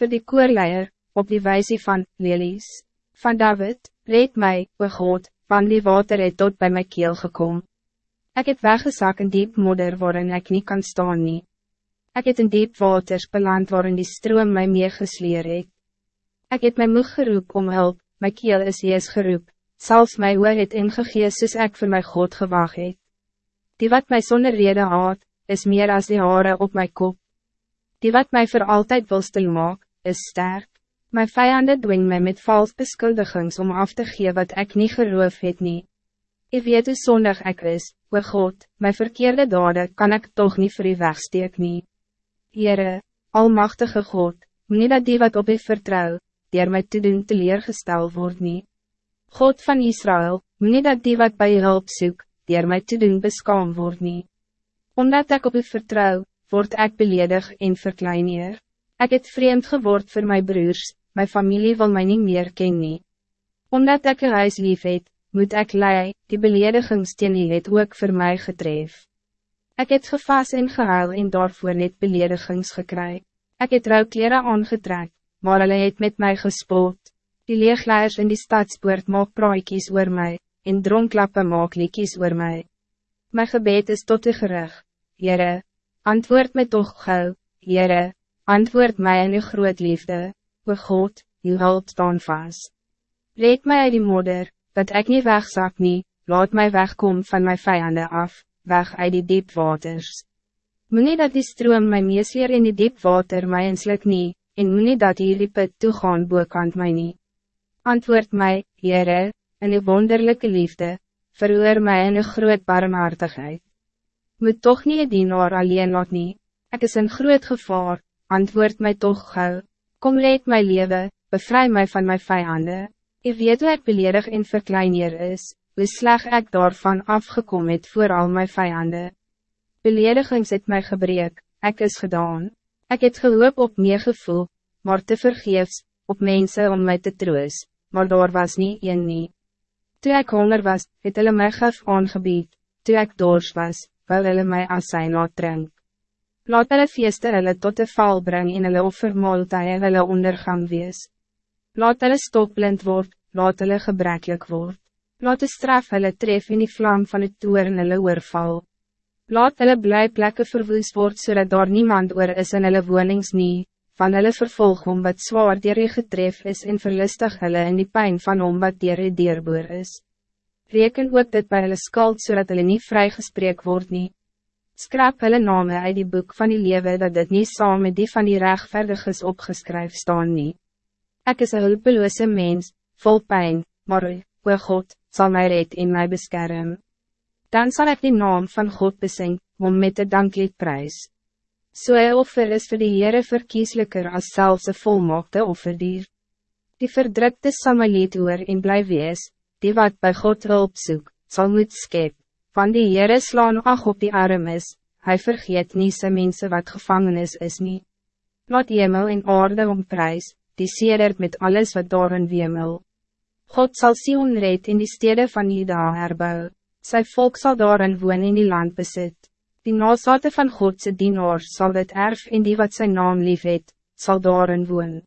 voor die koorleier, op die wijze van lelies. Van David, red mij, o God, van die water het tot bij mijn keel gekomen. Ik heb weggezak in diep modder waarin ik niet kan staan nie. Ik heb in diep waters beland waarin die stroom mij meer gesleer het. Ik heb my moeg geroep om hulp, my keel is jees geroep, zelfs my oor het ingegees soos ek vir my God gewag het. Die wat mij zonder reden haat, is meer als die haren op mijn kop. Die wat mij voor altijd wil stil maak, is sterk. Mijn vijanden dwing mij met vals beschuldigings om af te geven wat ik niet geroof het nie. Ik weet hoe zondig ik is, o God, mijn verkeerde daden kan ik toch niet voor u wegsteek nie. Heere, Almachtige God, nie dat die wat op u vertrouw, dier my te doen teleergestel word nie. God van Israël, nie dat die wat bij je hulp soek, dier my te doen beskaam word nie. Omdat ik op u vertrouw, word ik beledig en verkleineer. Ik het vreemd geword voor mijn broers, mijn familie wil mij niet meer kennen. Omdat ik een huis lief het, moet ik lei, die beledigingssteen het ook voor mij getref. Ik het gevas en gehuil en daarvoor net beledigings gekry. Ik het rouwkleren aangetrek, maar hulle het met mij gespoot. Die leegleiers in die stadspoort maak praaikies oor mij, en dronklappe maak liekies oor mij. Mijn gebed is tot de gerug. Jere, antwoord mij toch gauw, Jere, antwoord mij in uw groot liefde, o God, uw hulp staan vast. Red mij uit die modder, dat ik niet wegzak nie, laat mij wegkom van mijn vijanden af, weg uit die diep waters. Moet nie dat die stroom my meesleer in die diep water my inslik nie, en moet nie dat die put toegaan boekant my nie. Antwoord mij, Heere, in die wonderlijke liefde, verhoor mij in die groot barmhartigheid. Moet toch niet die dienaar alleen laat nie, ek is in groot gevaar, antwoord mij toch gauw. Kom leed my leven, bevrij mij van mijn vijanden. Ik weet hoe ik beledig en verkleinier is, hoe sleg ik daarvan afgekom het voor al mijn vijanden. Beledigings het mij gebreek, ik is gedaan. Ik het gehoop op meer gevoel, maar te vergeefs, op mensen om mij te troos, maar daar was niet een nie. Toen ik honger was, het hulle my gif aangebied, toe ik dors was, wil hulle my as sy laat drink. Laat hulle feeste hulle tot de val bring en hulle offermaaltuie hulle ondergang wees. Laat hulle stopblind word, laat hulle gebreklik word. Laat de straf hulle tref in die vlam van het toer en hulle oorval. Laat hulle bly plekke verwoes word, zodat daar niemand oor is in hulle wonings nie, van hulle vervolg om wat zwaar dier getref is en verlustig hulle in die pijn van om wat dier deerboer is. Reken ook dit by hulle skuld, zodat hulle nie vrygespreek word nie. Skraap hulle name uit die boek van die lewe dat dit niet saam met die van die rechtvaardiges opgeskryf staan nie. Ek is een hulpeloze mens, vol pijn, maar o God, zal mij red in mij beschermen dan zal ik die naam van God besing, om met de danklied prijs. So een offer is voor de Heere verkieslijker als zelfs een volmaakte offerdier. Die verdrukte sal my lied oor en bly wees, die wat bij God hulp soek, sal moet skep, van die Heere slaan ag op die arm is, hy vergeet nie sy mense wat gevangenis is nie. Laat hemel en aarde om prijs, die sedert met alles wat daarin wemel. God zal Sion red in die stede van Ida herbouwen. Sy volk zal daarin woon in die land besit. Die nasate van Godse dienaars zal het erf in die wat zijn naam lief het, sal daarin woon.